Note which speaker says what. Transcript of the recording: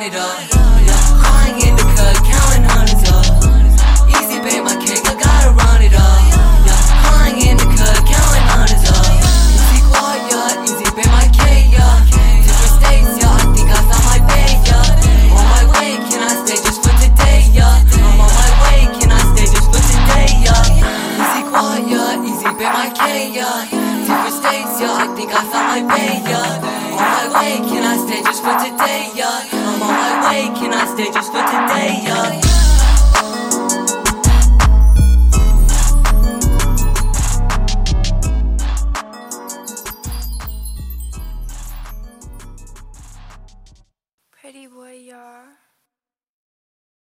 Speaker 1: Run it up. I ain't in the cut, counting hundreds up. Easy bake my cake, I gotta run it up. I ain't in the cut, counting hundreds up. Easy quiet, yeah. Easy bake my cake, yeah. Different states, yeah. I think I found my bay, yeah. On my way, can I stay just for today, yeah? I'm on my way, can I stay just for today, yeah? Easy quiet, yeah. Easy bake my cake, yeah. Different states, yeah. I think I found my bay, yeah. On my way, can I stay just for today, yeah? I'm on my way. Can I stay just for today? Yeah.
Speaker 2: Pretty boy, y'all.